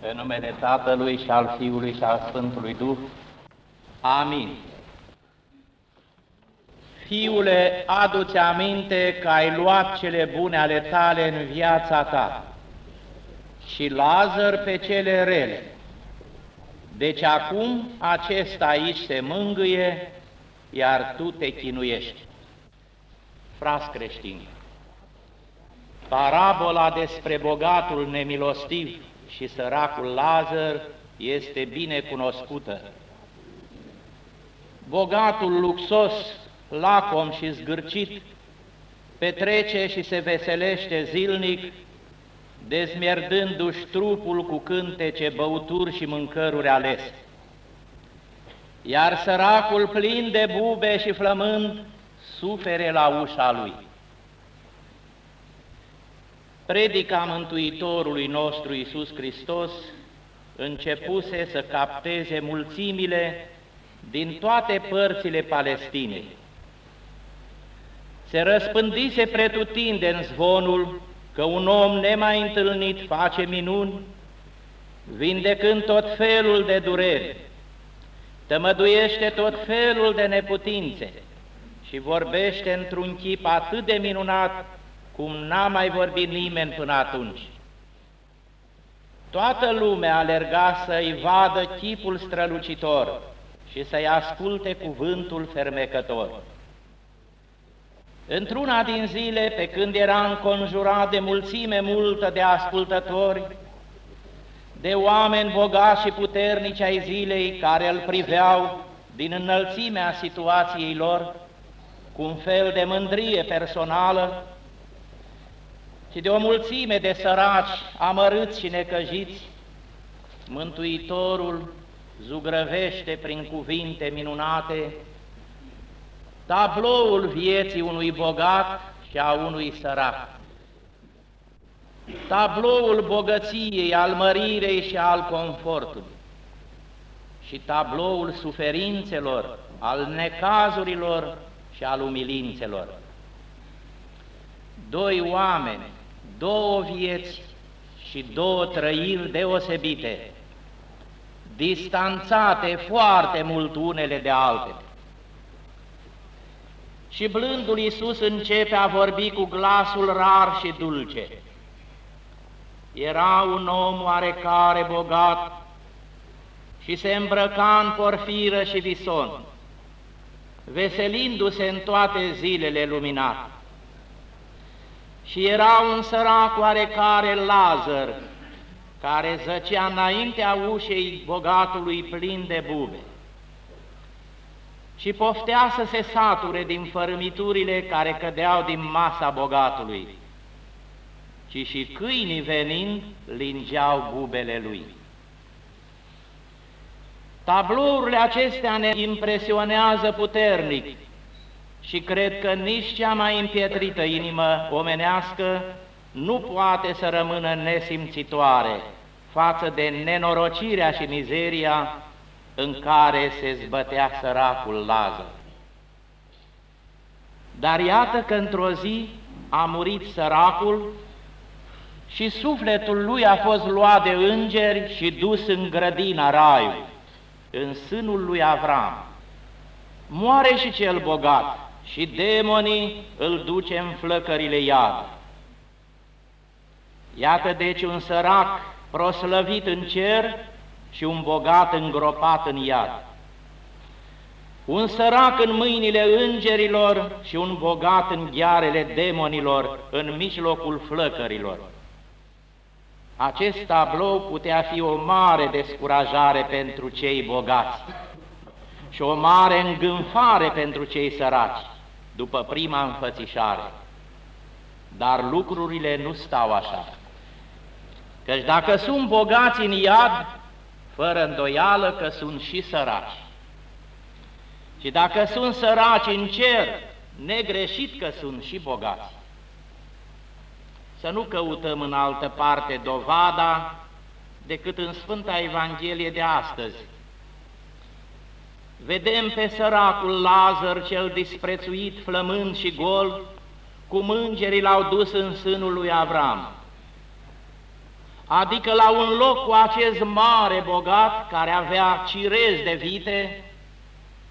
În numele Tatălui și al Fiului și al Sfântului Duh. Amin. Fiule, adu-ți aminte că ai luat cele bune ale tale în viața ta și Lazar pe cele rele. Deci acum acesta aici se mângâie, iar tu te chinuiești. Fras creștini, parabola despre bogatul nemilostiv și săracul Lazar este bine cunoscută. Bogatul luxos, lacom și zgârcit, petrece și se veselește zilnic, dezmierdându-și trupul cu cântece, băuturi și mâncăruri alese. Iar săracul plin de bube și flămând sufere la ușa lui. Predica Mântuitorului nostru Iisus Hristos începuse să capteze mulțimile din toate părțile Palestinei. Se răspândise pretutindeni zvonul că un om nemai întâlnit face minuni, vindecând tot felul de dureri, tămăduiește tot felul de neputințe și vorbește într-un chip atât de minunat cum n-a mai vorbit nimeni până atunci. Toată lumea alerga să-i vadă chipul strălucitor și să-i asculte cuvântul fermecător. Într-una din zile, pe când era înconjurat de mulțime multă de ascultători, de oameni bogați și puternici ai zilei care îl priveau din înălțimea situației lor, cu un fel de mândrie personală, și de o mulțime de săraci, amărâți și necăjiți, Mântuitorul zugrăvește prin cuvinte minunate tabloul vieții unui bogat și a unui sărac, tabloul bogăției, al mărirei și al confortului și tabloul suferințelor, al necazurilor și al umilințelor. Doi oameni, două vieți și două trăiri deosebite, distanțate foarte mult unele de altele. Și blândul Iisus începe a vorbi cu glasul rar și dulce. Era un om oarecare bogat și se îmbrăca în porfiră și vison, veselindu-se în toate zilele luminate. Și era un sărac oarecare Lazar, care zăcea înaintea ușei bogatului plin de bube. Și poftea să se sature din fărâmiturile care cădeau din masa bogatului, ci și câinii venind lingeau bubele lui. Tablourile acestea ne impresionează puternic și cred că nici cea mai împietrită inimă omenească nu poate să rămână nesimțitoare față de nenorocirea și mizeria în care se zbătea săracul Lazar. Dar iată că într-o zi a murit săracul și sufletul lui a fost luat de îngeri și dus în grădina raiului, în sânul lui Avram. Moare și cel bogat și demonii îl duce în flăcările iad. Iată deci un sărac proslăvit în cer și un bogat îngropat în iad. Un sărac în mâinile îngerilor și un bogat în ghearele demonilor, în mijlocul flăcărilor. Acest tablou putea fi o mare descurajare pentru cei bogați și o mare îngânfare pentru cei săraci, după prima înfățișare. Dar lucrurile nu stau așa. Căci dacă sunt bogați în iad, fără îndoială că sunt și săraci. Și dacă sunt săraci în cer, negreșit că sunt și bogați. Să nu căutăm în altă parte dovada decât în Sfânta Evanghelie de astăzi. Vedem pe săracul Lazar cel disprețuit, flămând și gol, cum îngerii l-au dus în sânul lui Avram. adică la un loc cu acest mare bogat care avea cirez de vite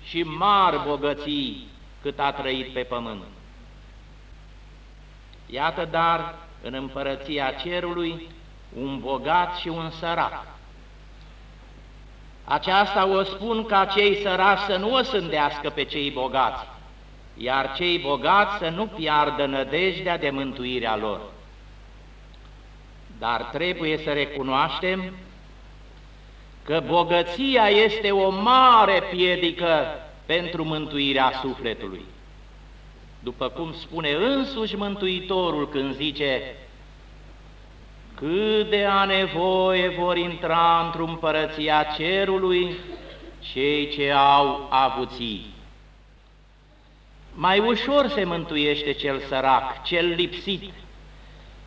și mari bogății cât a trăit pe pământ. Iată dar în împărăția cerului un bogat și un sărac. Aceasta o spun ca cei săraci să nu o sândească pe cei bogați, iar cei bogați să nu piardă nădejdea de mântuirea lor. Dar trebuie să recunoaștem că bogăția este o mare piedică pentru mântuirea sufletului. După cum spune însuși Mântuitorul când zice cât de a nevoie vor intra într-o împărăția cerului cei ce au avuții. Mai ușor se mântuiește cel sărac, cel lipsit,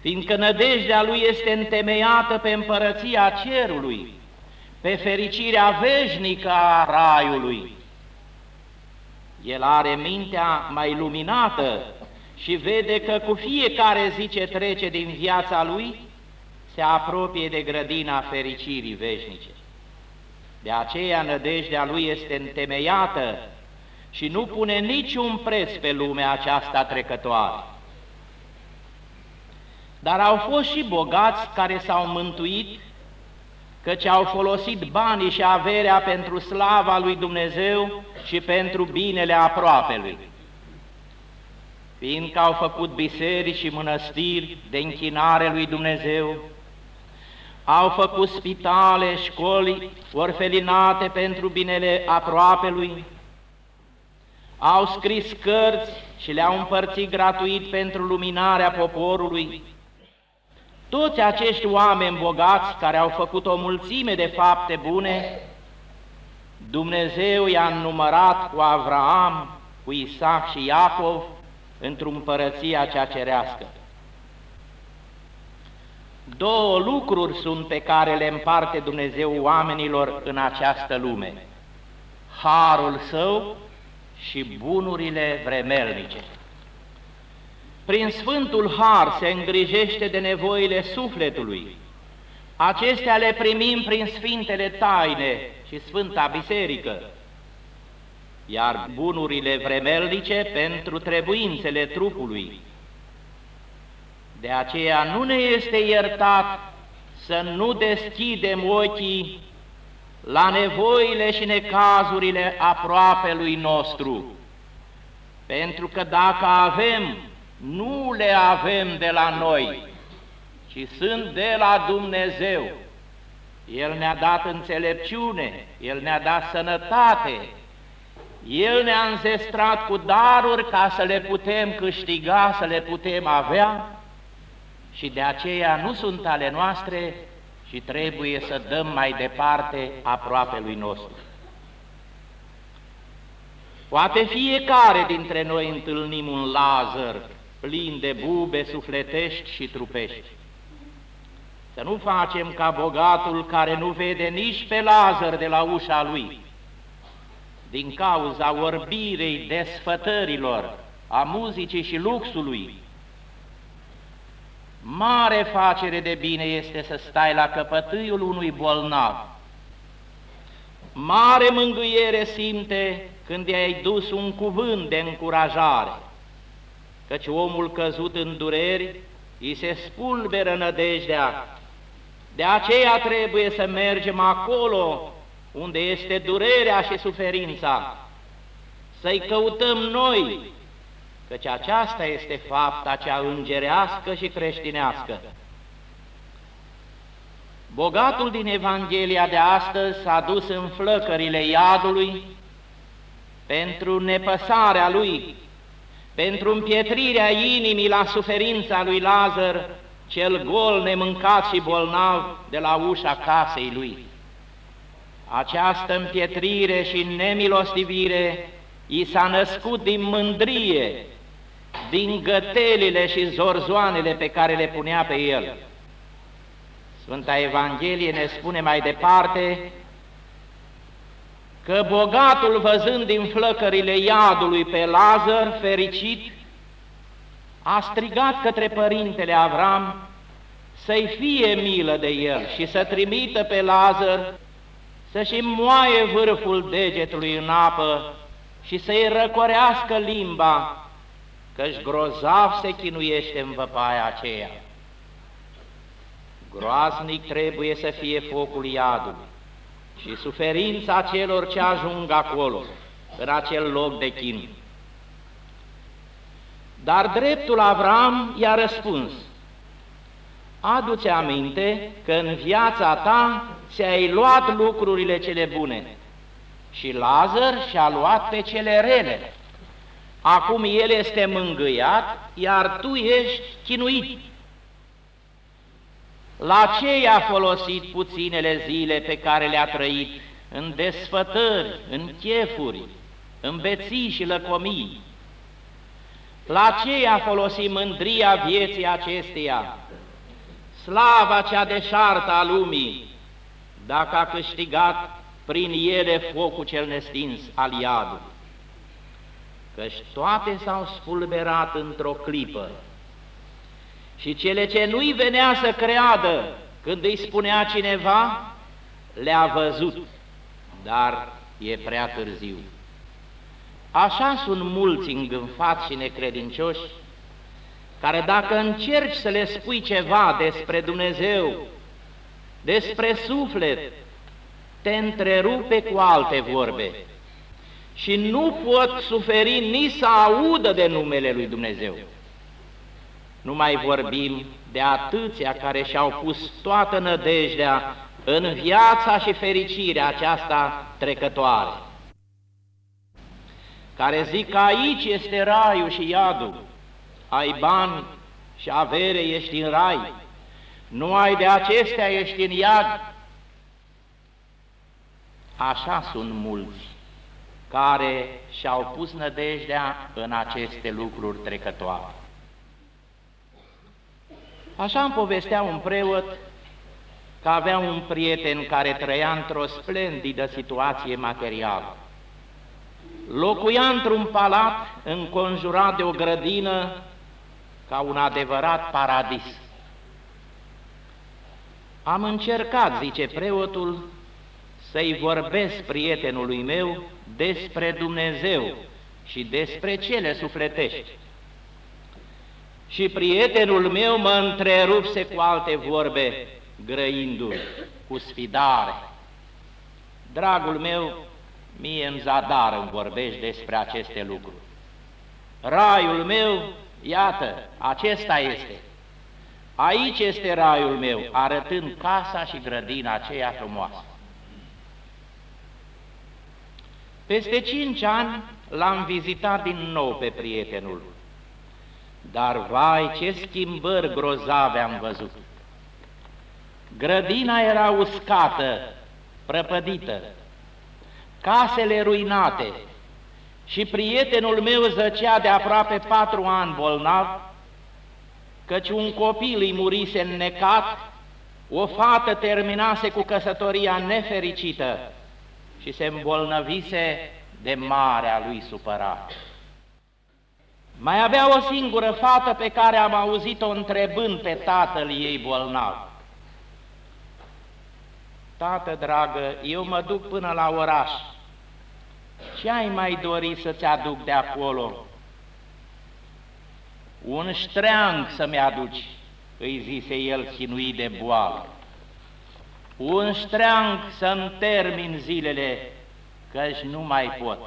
fiindcă nădejdea lui este întemeiată pe împărăția cerului, pe fericirea veșnică a raiului. El are mintea mai luminată și vede că cu fiecare zi ce trece din viața lui, se apropie de grădina fericirii veșnice. De aceea nădejdea lui este întemeiată și nu pune niciun preț pe lumea aceasta trecătoare. Dar au fost și bogați care s-au mântuit, căci au folosit banii și averea pentru slava lui Dumnezeu și pentru binele aproapelui. Fiindcă au făcut biserici și mănăstiri de închinare lui Dumnezeu, au făcut spitale, școli, orfelinate pentru binele aproapelui, au scris cărți și le-au împărțit gratuit pentru luminarea poporului. Toți acești oameni bogați care au făcut o mulțime de fapte bune, Dumnezeu i-a numărat cu Avraam, cu Isaac și Iacov într-o împărăția cea cerească. Două lucruri sunt pe care le împarte Dumnezeu oamenilor în această lume. Harul său și bunurile vremelnice. Prin Sfântul Har se îngrijește de nevoile sufletului. Acestea le primim prin Sfintele Taine și Sfânta Biserică, iar bunurile vremelnice pentru trebuințele trupului de aceea nu ne este iertat să nu deschidem ochii la nevoile și necazurile lui nostru, pentru că dacă avem, nu le avem de la noi, ci sunt de la Dumnezeu. El ne-a dat înțelepciune, El ne-a dat sănătate, El ne-a înzestrat cu daruri ca să le putem câștiga, să le putem avea, și de aceea nu sunt ale noastre și trebuie să dăm mai departe aproape lui nostru. Poate fiecare dintre noi întâlnim un Lazar plin de bube sufletești și trupești. Să nu facem ca bogatul care nu vede nici pe Lazar de la ușa lui, din cauza orbirei desfătărilor, a muzicii și luxului, Mare facere de bine este să stai la căpătâiul unui bolnav. Mare mângâiere simte când i-ai dus un cuvânt de încurajare, căci omul căzut în dureri îi se spulberă nădejdea. De aceea trebuie să mergem acolo unde este durerea și suferința, să-i căutăm noi căci aceasta este fapta cea îngerească și creștinească. Bogatul din Evanghelia de astăzi s-a dus în flăcările iadului pentru nepăsarea lui, pentru împietrirea inimii la suferința lui Lazar, cel gol, nemâncat și bolnav de la ușa casei lui. Această împietrire și nemilostivire i s-a născut din mândrie, din gătelile și zorzoanele pe care le punea pe el. Sfânta Evanghelie ne spune mai departe că bogatul văzând din flăcările iadului pe Lazar fericit, a strigat către părintele Avram să-i fie milă de el și să trimită pe Lazar să-și moaie vârful degetului în apă și să-i răcorească limba, căci grozav se chinuiește în văpaia aceea. Groaznic trebuie să fie focul iadului și suferința celor ce ajung acolo, în acel loc de chin. Dar dreptul Avram i-a răspuns, Adu-ți aminte că în viața ta ți-ai luat lucrurile cele bune și Lazar și-a luat pe cele rele. Acum el este mângâiat, iar tu ești chinuit. La ce i-a folosit puținele zile pe care le-a trăit în desfătări, în chefuri, în beții și lăcomii? La ce i-a folosit mândria vieții acesteia, slava cea deșartă a lumii, dacă a câștigat prin ele focul cel nestins al iadului? Căci toate s-au spulberat într-o clipă, și cele ce nu-i venea să creadă când îi spunea cineva, le-a văzut, dar e prea târziu. Așa sunt mulți îngânfați și necredincioși, care dacă încerci să le spui ceva despre Dumnezeu, despre suflet, te întrerupe cu alte vorbe și nu pot suferi nici să audă de numele lui Dumnezeu. Nu mai vorbim de atâția care și-au pus toată nădejdea în viața și fericirea aceasta trecătoare, care zic că aici este raiul și iadul, ai bani și avere ești în rai, nu ai de acestea ești în iad. Așa sunt mulți care și-au pus nădejdea în aceste lucruri trecătoare. Așa îmi povestea un preot că avea un prieten care trăia într-o splendidă situație materială. Locuia într-un palat înconjurat de o grădină ca un adevărat paradis. Am încercat, zice preotul, să-i vorbesc prietenului meu despre Dumnezeu și despre cele sufletești. Și prietenul meu mă întrerupse cu alte vorbe, grăindu cu sfidare. Dragul meu, mie în zadar îmi vorbești despre aceste lucruri. Raiul meu, iată, acesta este. Aici este raiul meu, arătând casa și grădina aceea frumoasă. Peste cinci ani l-am vizitat din nou pe prietenul dar vai, ce schimbări grozave am văzut! Grădina era uscată, prăpădită, casele ruinate și prietenul meu zăcea de aproape patru ani bolnav, căci un copil îi murise înnecat, o fată terminase cu căsătoria nefericită și se îmbolnăvise de marea lui supărare. Mai avea o singură fată pe care am auzit-o întrebând pe tatăl ei bolnav. Tată dragă, eu mă duc până la oraș. Ce ai mai dori să-ți aduc de acolo? Un ștreang să-mi aduci, îi zise el chinuit de boală. Un ștreang să-mi termin zilele, căci nu mai pot.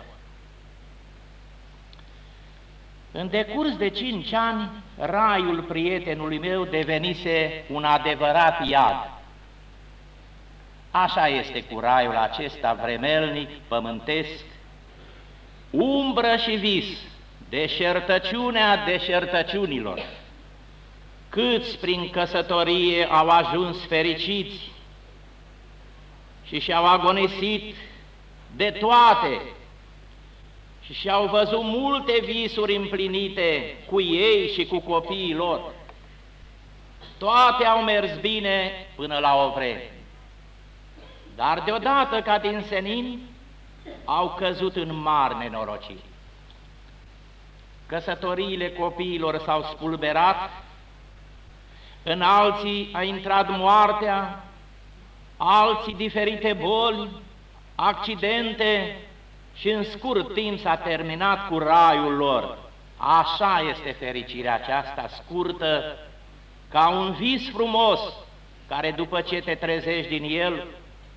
În decurs de cinci ani, raiul prietenului meu devenise un adevărat iad. Așa este cu raiul acesta vremelnic, pământesc, umbră și vis, deșertăciunea deșertăciunilor. Câți prin căsătorie au ajuns fericiți și și-au agonisit de toate și și-au văzut multe visuri împlinite cu ei și cu copiii lor. Toate au mers bine până la o vreme. Dar deodată, ca din senin, au căzut în mari nenorociri. Căsătoriile copiilor s-au spulberat, în alții a intrat moartea, alții diferite boli, accidente și în scurt timp s-a terminat cu raiul lor. Așa este fericirea aceasta scurtă, ca un vis frumos, care după ce te trezești din el,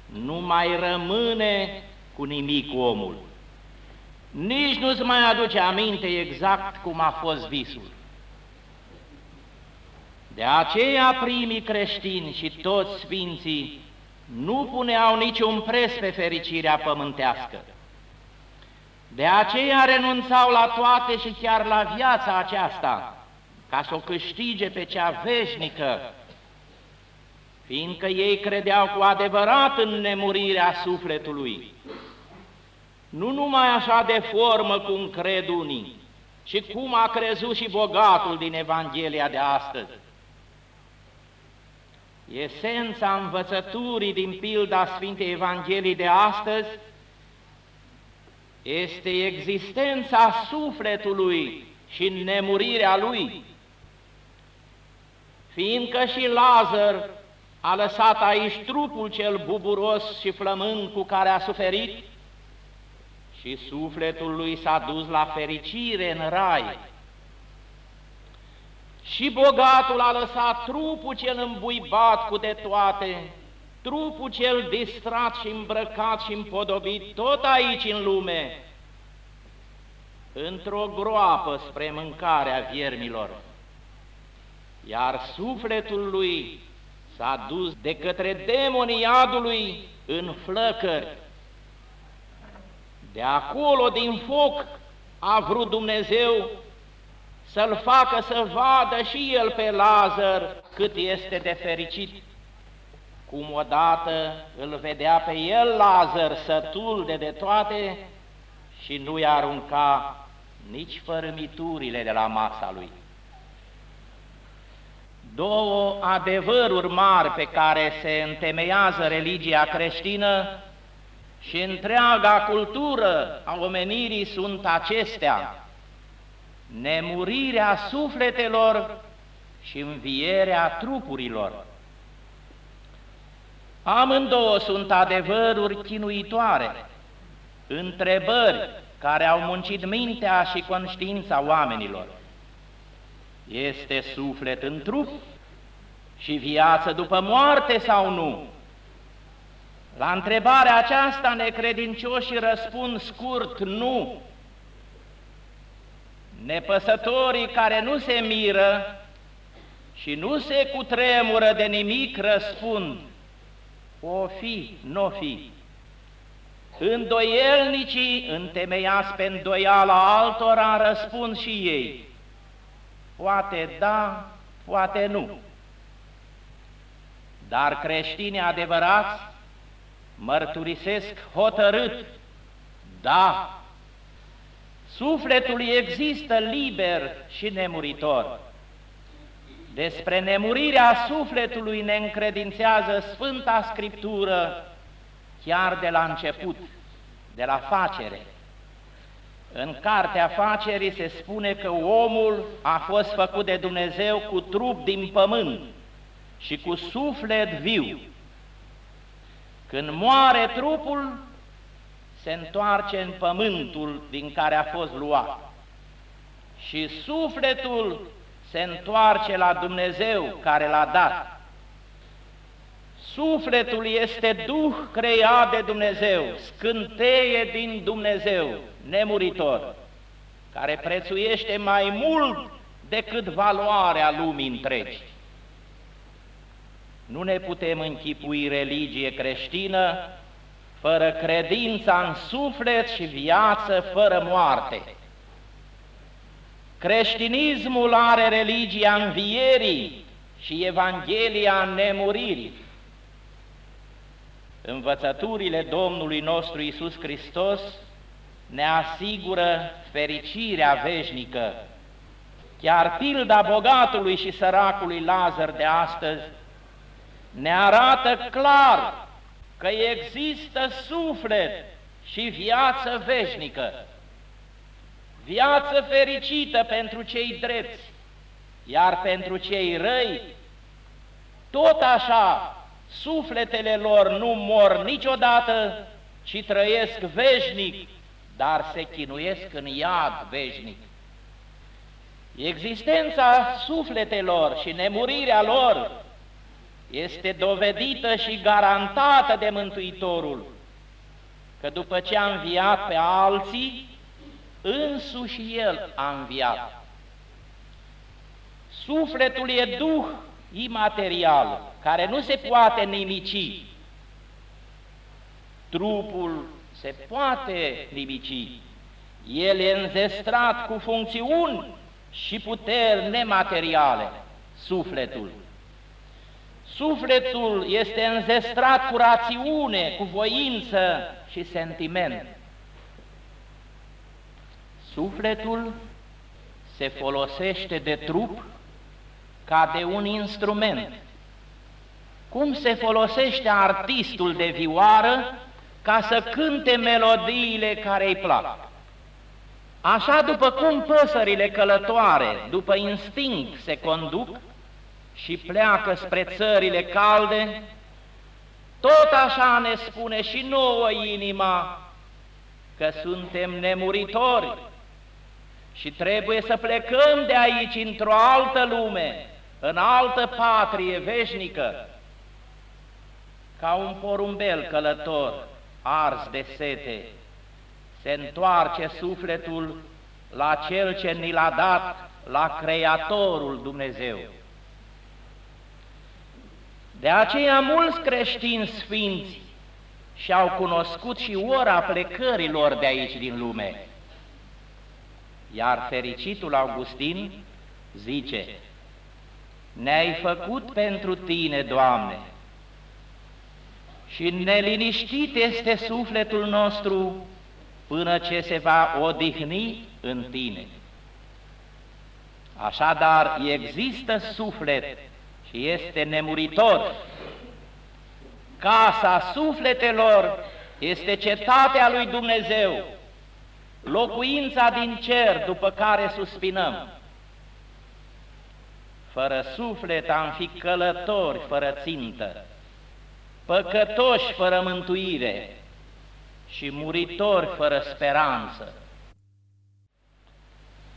nu mai rămâne cu nimic omul. Nici nu-ți mai aduce aminte exact cum a fost visul. De aceea primii creștini și toți sfinții nu puneau niciun preț pe fericirea pământească. De aceea renunțau la toate și chiar la viața aceasta, ca să o câștige pe cea veșnică, fiindcă ei credeau cu adevărat în nemurirea sufletului. Nu numai așa de formă cum cred unii, ci cum a crezut și bogatul din Evanghelia de astăzi. Esența învățăturii din pilda Sfintei Evangheliei de astăzi este existența sufletului și nemurirea lui, fiindcă și Lazar a lăsat aici trupul cel buburos și flămând cu care a suferit și sufletul lui s-a dus la fericire în rai. Și bogatul a lăsat trupul cel îmbuibat cu de toate, trupul cel distrat și îmbrăcat și împodobit tot aici în lume, într-o groapă spre mâncarea viermilor. Iar sufletul lui s-a dus de către demonii iadului în flăcări. De acolo, din foc, a vrut Dumnezeu să-l facă să vadă și el pe Lazar cât este de fericit. Cum odată îl vedea pe el Lazar sătul de de toate și nu-i arunca nici fărâmiturile de la masa lui. Două adevăruri mari pe care se întemeiază religia creștină și întreaga cultură a omenirii sunt acestea, nemurirea sufletelor și învierea trupurilor. Amândouă sunt adevăruri chinuitoare, întrebări care au muncit mintea și conștiința oamenilor. Este suflet în trup și viață după moarte sau nu? La întrebarea aceasta necredincioșii răspund scurt nu. Nepăsătorii care nu se miră și nu se cutremură de nimic răspund, o fi, nu fi. Îndoielnicii, întemeiați pe îndoiala altora, răspund și ei, poate da, poate nu. Dar creștinii adevărați mărturisesc hotărât, da, sufletul există liber și nemuritor. Despre nemurirea sufletului ne încredințează Sfânta Scriptură chiar de la început, de la facere. În cartea facerii se spune că omul a fost făcut de Dumnezeu cu trup din pământ și cu suflet viu. Când moare trupul, se întoarce în pământul din care a fost luat. Și sufletul se întoarce la Dumnezeu care l-a dat. Sufletul este Duh creat de Dumnezeu, scânteie din Dumnezeu, nemuritor, care prețuiește mai mult decât valoarea lumii întregi. Nu ne putem închipui religie creștină fără credința în suflet și viață fără moarte. Creștinismul are religia învierii și Evanghelia nemuririi. Învățăturile Domnului nostru Isus Hristos ne asigură fericirea veșnică. Chiar pilda bogatului și săracului Lazar de astăzi ne arată clar că există suflet și viață veșnică, viață fericită pentru cei drepți, iar pentru cei răi tot așa sufletele lor nu mor niciodată, ci trăiesc veșnic, dar se chinuiesc în iad veșnic. Existența sufletelor și nemurirea lor este dovedită și garantată de Mântuitorul, că după ce a înviat pe alții, însuși El a înviat. Sufletul e duh imaterial, care nu se poate nimici. Trupul se poate nimici. El e înzestrat cu funcțiuni și puteri nemateriale, sufletul. Sufletul este înzestrat cu rațiune, cu voință și sentiment. Sufletul se folosește de trup ca de un instrument. Cum se folosește artistul de vioară ca să cânte melodiile care îi plac. Așa după cum păsările călătoare, după instinct, se conduc și pleacă spre țările calde, tot așa ne spune și nouă inima că suntem nemuritori și trebuie să plecăm de aici într-o altă lume, în altă patrie veșnică, ca un porumbel călător, ars de sete, se întoarce sufletul la Cel ce ni l-a dat, la Creatorul Dumnezeu. De aceea mulți creștini sfinți și-au cunoscut și ora plecărilor de aici din lume. Iar fericitul Augustin zice, Ne-ai făcut pentru Tine, Doamne, și neliniștit este sufletul nostru până ce se va odihni în Tine. Așadar, există suflet și este nemuritor. Casa sufletelor este cetatea lui Dumnezeu, locuința din cer după care suspinăm. Fără suflet am fi călători fără țintă, păcătoși fără mântuire și muritori fără speranță.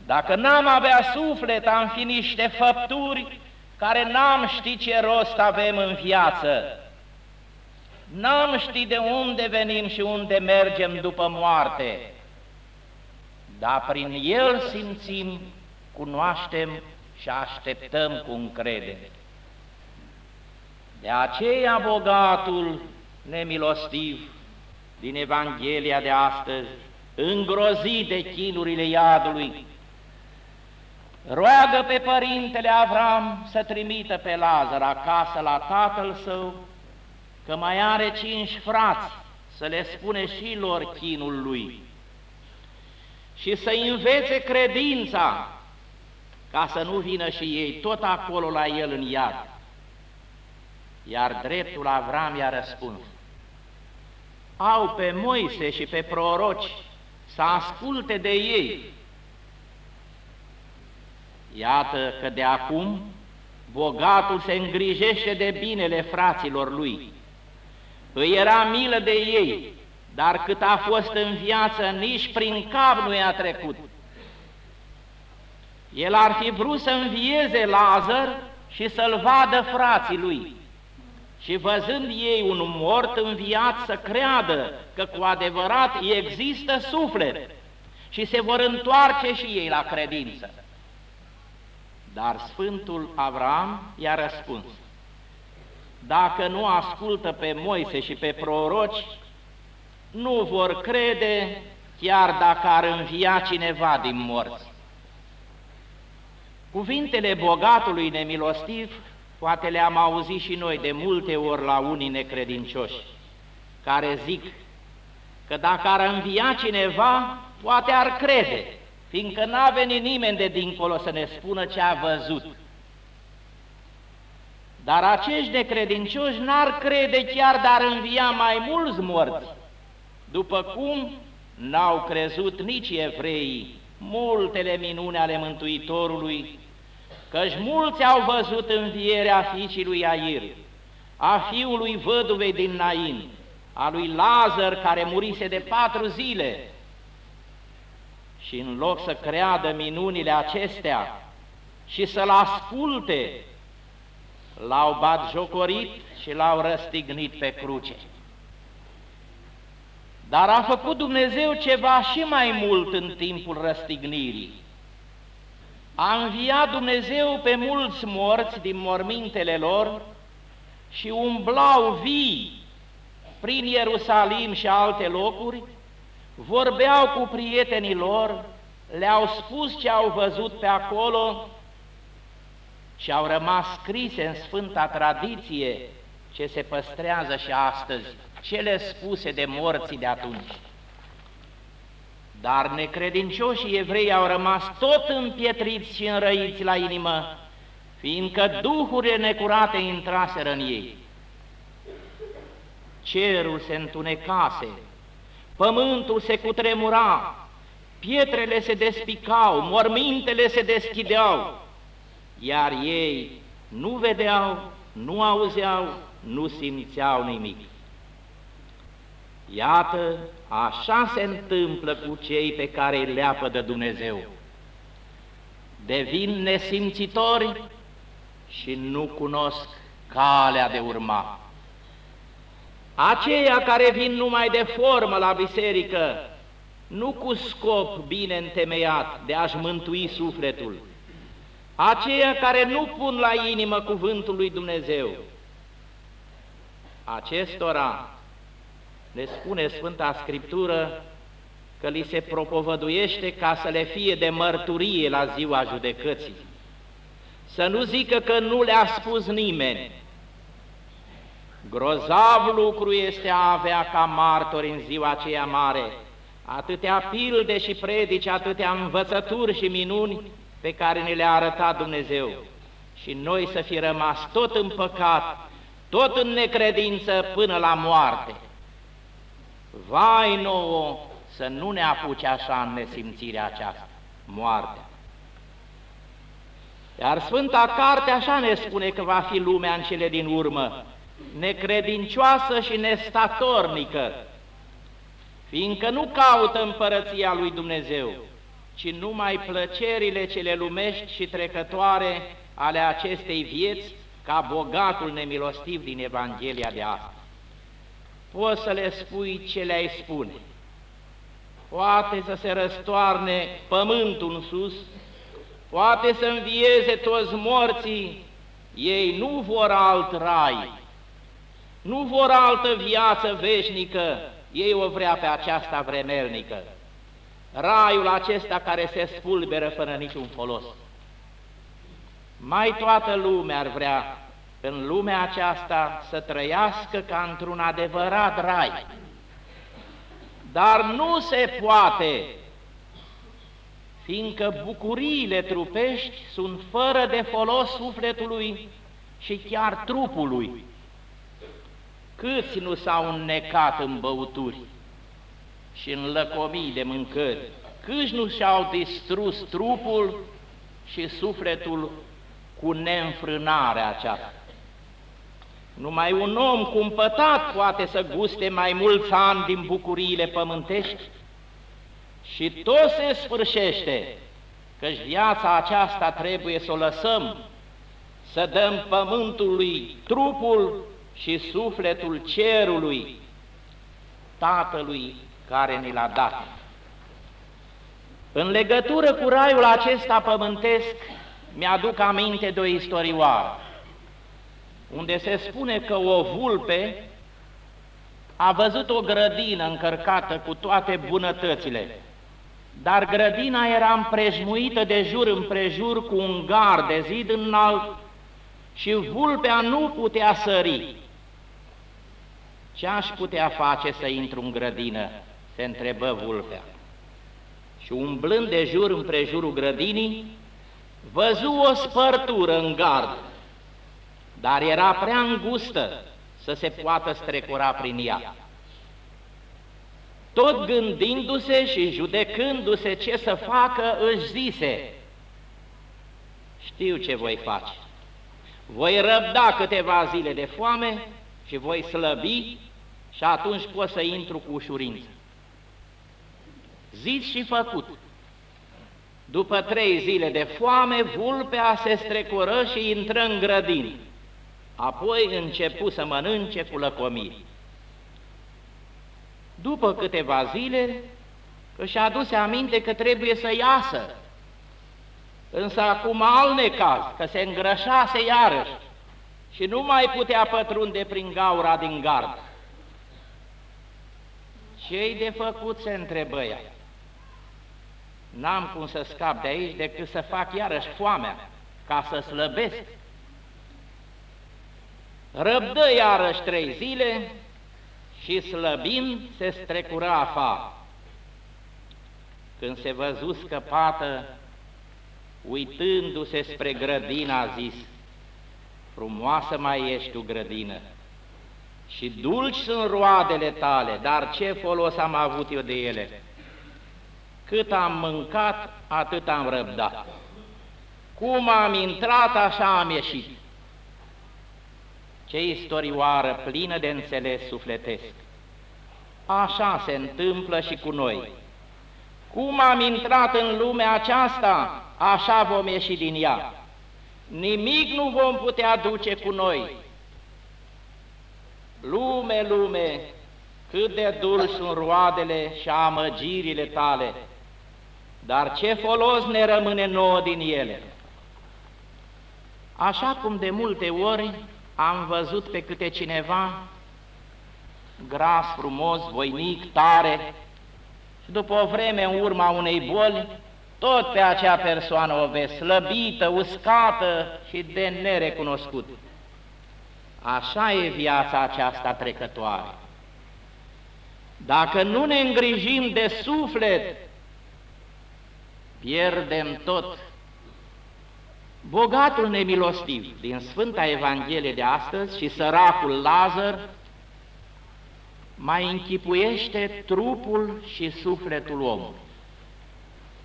Dacă n-am avea suflet, am fi niște făpturi care n-am ști ce rost avem în viață. N-am ști de unde venim și unde mergem după moarte, dar prin El simțim, cunoaștem și așteptăm cu încredere. De aceea bogatul nemilostiv din Evanghelia de astăzi, îngrozit de chinurile iadului, roagă pe părintele Avram să trimită pe Lazar acasă la tatăl său, că mai are cinci frați, să le spune și lor chinul lui și să învețe credința, ca să nu vină și ei tot acolo la el în iad. Iar dreptul Avram i-a răspuns, au pe Moise și pe proroci să asculte de ei. Iată că de acum bogatul se îngrijește de binele fraților lui. Îi era milă de ei, dar cât a fost în viață, nici prin cap nu i-a trecut. El ar fi vrut să învieze Lazar și să-l vadă frații lui și văzând ei un mort înviat să creadă că cu adevărat există suflet și se vor întoarce și ei la credință. Dar Sfântul Avram i-a răspuns, dacă nu ascultă pe Moise și pe proroci, nu vor crede chiar dacă ar învia cineva din morți. Cuvintele bogatului nemilostiv Poate le-am auzit și noi de multe ori la unii necredincioși, care zic că dacă ar învia cineva, poate ar crede, fiindcă n-a venit nimeni de dincolo să ne spună ce a văzut. Dar acești necredincioși n-ar crede chiar dar învia mai mulți morți, după cum n-au crezut nici evreii multele minune ale Mântuitorului căci mulți au văzut învierea fiicii lui Air, a fiului văduvei din Nain, a lui Lazar care murise de patru zile. Și în loc să creadă minunile acestea și să-l asculte, l-au bat jocorit și l-au răstignit pe cruce. Dar a făcut Dumnezeu ceva și mai mult în timpul răstignirii. A înviat Dumnezeu pe mulți morți din mormintele lor și umblau vii prin Ierusalim și alte locuri, vorbeau cu prietenii lor, le-au spus ce au văzut pe acolo și au rămas scrise în Sfânta Tradiție ce se păstrează și astăzi, cele spuse de morții de atunci. Dar necredincioșii evrei au rămas tot împietriți și înrăiți la inimă, fiindcă duhurile necurate intraseră în ei. Cerul se întunecase, pământul se cutremura, pietrele se despicau, mormintele se deschideau, iar ei nu vedeau, nu auzeau, nu simțeau nimic. Iată, așa se întâmplă cu cei pe care îi leapă de Dumnezeu. Devin nesimțitori și nu cunosc calea de urma. Aceia care vin numai de formă la biserică, nu cu scop bine întemeiat de a-și mântui sufletul, aceia care nu pun la inimă cuvântul lui Dumnezeu, acestora ne spune Sfânta Scriptură că li se propovăduiește ca să le fie de mărturie la ziua judecății. Să nu zică că nu le-a spus nimeni. Grozav lucru este a avea ca martori în ziua aceea mare, atâtea pilde și predici, atâtea învățături și minuni pe care ne le-a arătat Dumnezeu. Și noi să fi rămas tot în păcat, tot în necredință până la moarte. Vai nouă să nu ne apuce așa în nesimțirea aceasta, moartea. Iar Sfânta Carte așa ne spune că va fi lumea în cele din urmă, necredincioasă și nestatornică, fiindcă nu caută împărăția lui Dumnezeu, ci numai plăcerile cele lumești și trecătoare ale acestei vieți, ca bogatul nemilostiv din Evanghelia de astăzi poți să le spui ce le-ai spune. Poate să se răstoarne pământul în sus, poate să învieze toți morții, ei nu vor alt rai, nu vor altă viață veșnică, ei o vrea pe aceasta vremelnică. Raiul acesta care se spulberă fără niciun folos. Mai toată lumea ar vrea în lumea aceasta să trăiască ca într-un adevărat rai. Dar nu se poate, fiindcă bucuriile trupești sunt fără de folos sufletului și chiar trupului. Câți nu s-au înnecat în băuturi și în lăcomii de mâncări, câți nu și-au distrus trupul și sufletul cu neînfrânarea aceasta. Numai un om cumpătat poate să guste mai mulți ani din bucuriile pământești și tot se sfârșește, căci viața aceasta trebuie să o lăsăm, să dăm pământului trupul și sufletul cerului, Tatălui care ni l-a dat. În legătură cu raiul acesta pământesc, mi-aduc aminte de o istorioară unde se spune că o vulpe a văzut o grădină încărcată cu toate bunătățile, dar grădina era împrejmuită de jur împrejur cu un gard de zid înalt și vulpea nu putea sări. Ce aș putea face să intru în grădină? se întrebă vulpea. Și umblând de jur împrejurul grădinii, văzu o spărtură în gard dar era prea îngustă să se poată strecura prin ea. Tot gândindu-se și judecându-se ce să facă, își zise, știu ce voi face. Voi răbda câteva zile de foame și voi slăbi și atunci pot să intru cu ușurință. Zis și făcut. După trei zile de foame, vulpea se strecură și intră în grădină. Apoi începu să mănânce cu lăcomie. După câteva zile, își aduse aminte că trebuie să iasă. Însă acum al necaz, că se îngrășase iarăși și nu mai putea pătrunde prin gaura din gard. Ce-i de făcut, se întrebă ea. N-am cum să scap de aici decât să fac iarăși foamea, ca să slăbesc. Răbdă iarăși trei zile și slăbind se strecura afară. Când se văzu scăpată, uitându-se spre grădina, a zis, Frumoasă mai ești tu, grădină, și dulci sunt roadele tale, dar ce folos am avut eu de ele? Cât am mâncat, atât am răbdat. Cum am intrat, așa am ieșit. Ce istorioară plină de înțeles sufletesc! Așa se întâmplă și cu noi. Cum am intrat în lumea aceasta, așa vom ieși din ea. Nimic nu vom putea duce cu noi. Lume, lume, cât de dulci sunt roadele și amăgirile tale, dar ce folos ne rămâne nouă din ele? Așa cum de multe ori am văzut pe câte cineva gras, frumos, voinic, tare, și după o vreme în urma unei boli, tot pe acea persoană o vezi slăbită, uscată și de nerecunoscut. Așa e viața aceasta trecătoare. Dacă nu ne îngrijim de suflet, pierdem tot. Bogatul nemilostiv din Sfânta Evanghelie de astăzi și săracul Lazar mai închipuiește trupul și sufletul omului.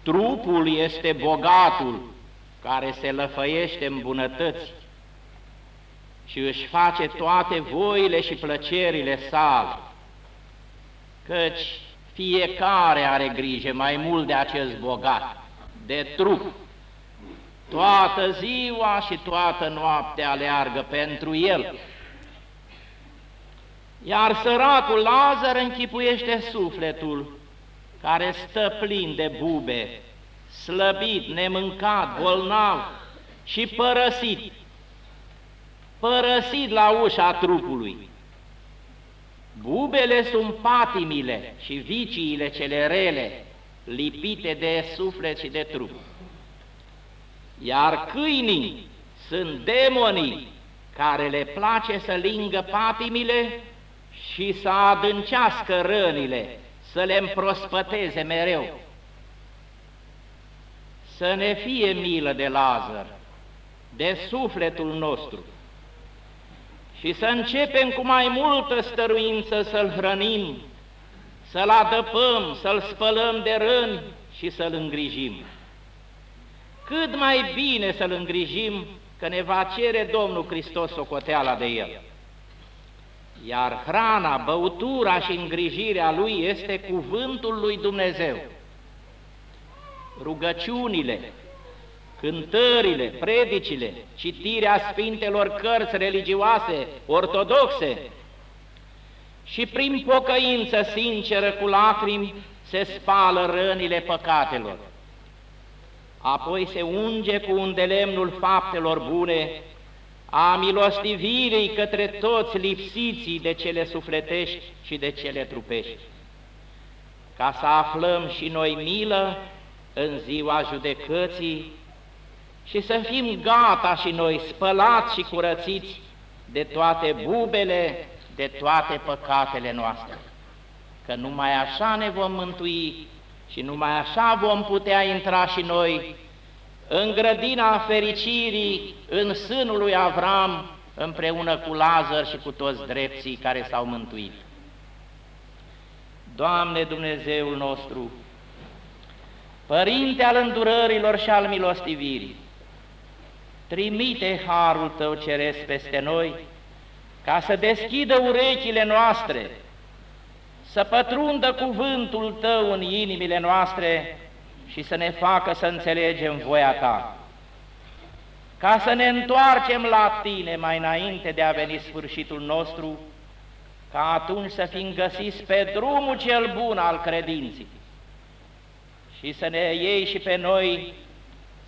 Trupul este bogatul care se lăfăiește în bunătăți și își face toate voile și plăcerile sale, căci fiecare are grijă mai mult de acest bogat, de trup. Toată ziua și toată noaptea aleargă pentru el, iar săracul Lazar închipuiește sufletul, care stă plin de bube, slăbit, nemâncat, bolnav și părăsit, părăsit la ușa trupului. Bubele sunt patimile și viciile cele rele, lipite de suflet și de trup. Iar câinii sunt demonii care le place să lingă patimile și să adâncească rănile, să le împrospăteze mereu. Să ne fie milă de Lazar, de sufletul nostru, și să începem cu mai multă stăruință să-l hrănim, să-l adăpăm, să-l spălăm de răni și să-l îngrijim. Cât mai bine să-l îngrijim, că ne va cere Domnul Hristos socoteala de el iar hrana, băutura și îngrijirea lui este cuvântul lui Dumnezeu. Rugăciunile, cântările, predicile, citirea Sfintelor cărți religioase, ortodoxe și prin pocăință sinceră cu lacrimi se spală rănile păcatelor. Apoi se unge cu un delemnul faptelor bune a milostivirii către toți lipsiții de cele sufletești și de cele trupești, ca să aflăm și noi milă în ziua judecății și să fim gata și noi spălați și curățiți de toate bubele, de toate păcatele noastre. Că numai așa ne vom mântui și numai așa vom putea intra și noi în grădina fericirii, în sânul lui Avram, împreună cu Lazar și cu toți drepții care s-au mântuit. Doamne Dumnezeul nostru, Părinte al îndurărilor și al milostivirii, trimite harul Tău ceresc peste noi, ca să deschidă urechile noastre, să pătrundă cuvântul Tău în inimile noastre și să ne facă să înțelegem voia Ta, ca să ne întoarcem la Tine mai înainte de a veni sfârșitul nostru, ca atunci să fim găsiți pe drumul cel bun al credinții și să ne iei și pe noi,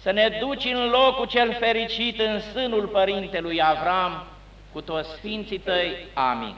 să ne duci în locul cel fericit în sânul Părintelui Avram, cu toți Sfinții Tăi. Amin.